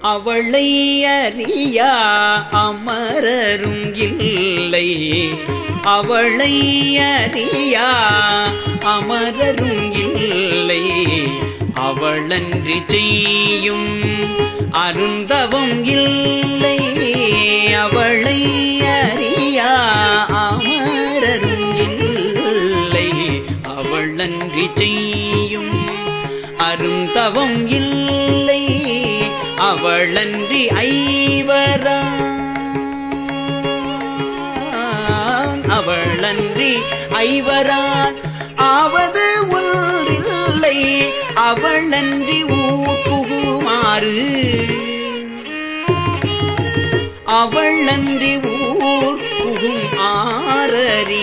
அவளை அறியா அமரரும் இல்லை. அவளை அறியா அமரரும் இல்லை. அவளன்றி செய்யும் அருந்தவும் இல்லை. அவளை அறியா அமரரும் இல்லை. அவளன்றி செய்யும் அருந்தவும் இல்லை. களன்றி ஐவரான் அவளன்றி ஐவரான் ஆவது ஒன்றில்லை அவளன்றி ஊர் அவளன்றி ஊர் புகும் ஆரறியேனே